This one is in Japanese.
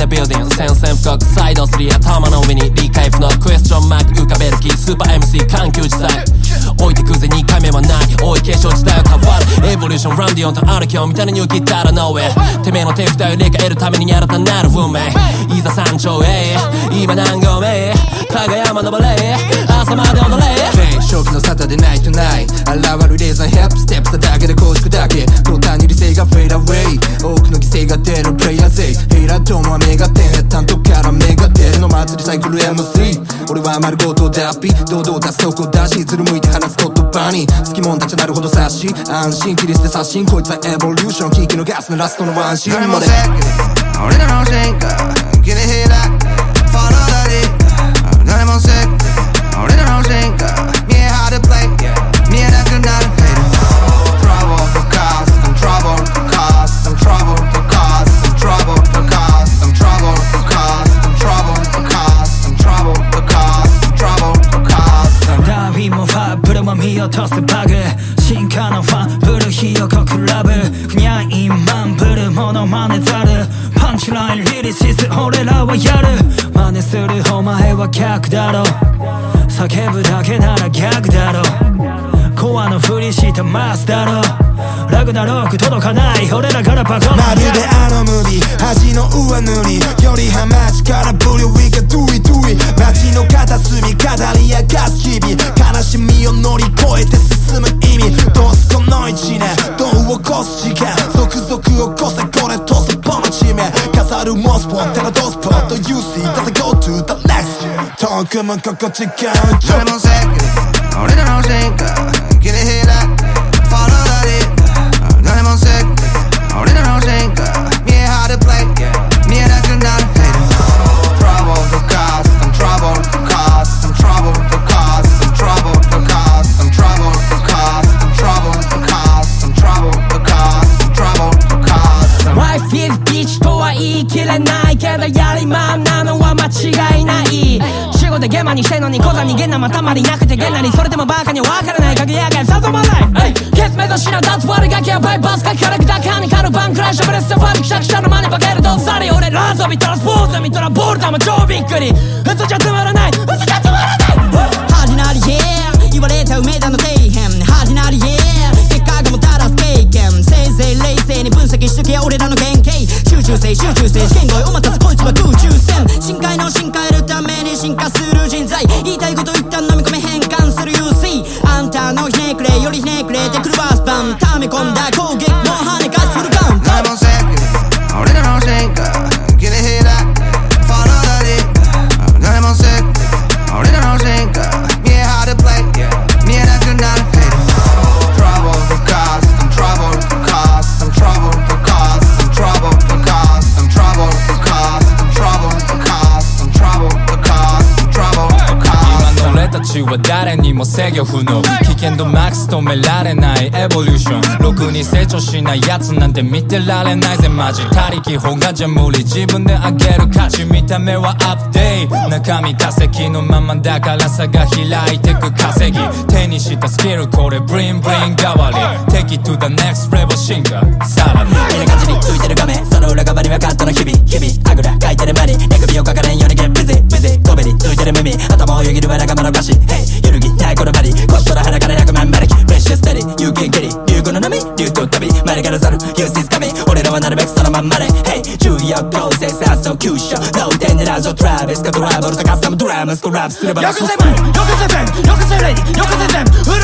the building 宣戦布告サイド3頭の上に理解不能クエスチョンマーク浮かべる気スーパー MC 緩急自在置いてくぜ2回目はない多い継承時代を変わるエボリューションランディオンと歩きを見たらニューギターの上てめえの手札を入れ替えるために新たなる運命いざ山頂へ今何合目加賀山登れ朝まで踊れ初期のサタでナイトナイ現るレーザーヘップステップしただけで構築だけ丸ごと脱皮堂々出すとこだしずる向いて話す言葉に。好きもんたちなるほど察し安心切り捨て刷新こいつはエボリューション聞きのガスのラストのワンシーンまで俺らの落とすバグ進化のファンブルひよこクラブ。ふにゃいマンブルモノマネザル。パンチラインリリシス俺らはやる。真似するお前は客だろ。叫ぶだけならギャグだろ。コアのふりしたマスだろ。ラグナローク届かない俺らからバカまるであのムービー恥の上塗りよりは町からブリュウィがドゥイドゥイ街の片隅語り明かす日々悲しみを乗り越えて進む意味どうすこの一年どう起こす事件続々起こせこれとすぽの地名飾るモスポンテラドスポット You see does it go to the next 遠くも心地が誰もせ俺らの進化切り開く違いない仕事でゲマにしてんのに小座にゲンナまたまりなくてゲンナにそれでもバカには分からない影やがり誘わない。ケツ目指しな脱悪ガキやバイバスかキャラクターカニカルバンクラッシュブレステファルクシャクシャの真似バケるどっさり俺ラーゾビトラスポーツ見たらボールダム超びっくり。普通じゃつまらない集中性集中性試験声お待たせこいつは空中戦。深海の深海るために進化する人材。言いたいこと一旦飲み込み変換する。UC あんたのひねくれよりひねくれてくるバースパン溜め込んだたちは誰にも制御不能危険度マックス止められないエボリューションろくに成長しないやつなんて見てられないぜマジ他力本がじゃ無理自分で上げる価値見た目はアップデート中身化石のままだから差が開いてく稼ぎ手にしたスキルこれブリンブリン代わり Take it to the next level 進化さらに見る感じについてる画面その裏側にはカットの日々日々あぐらかいてる間に寝首をかかれんよと旅前から去る？Use this coming 俺らはなるべくそのまんまで。Hey 重要プロセス発想急所ノーテンでラジオトラベスかトラブルとカスタムドラムスコラップすればよくせんよくせめよくせれ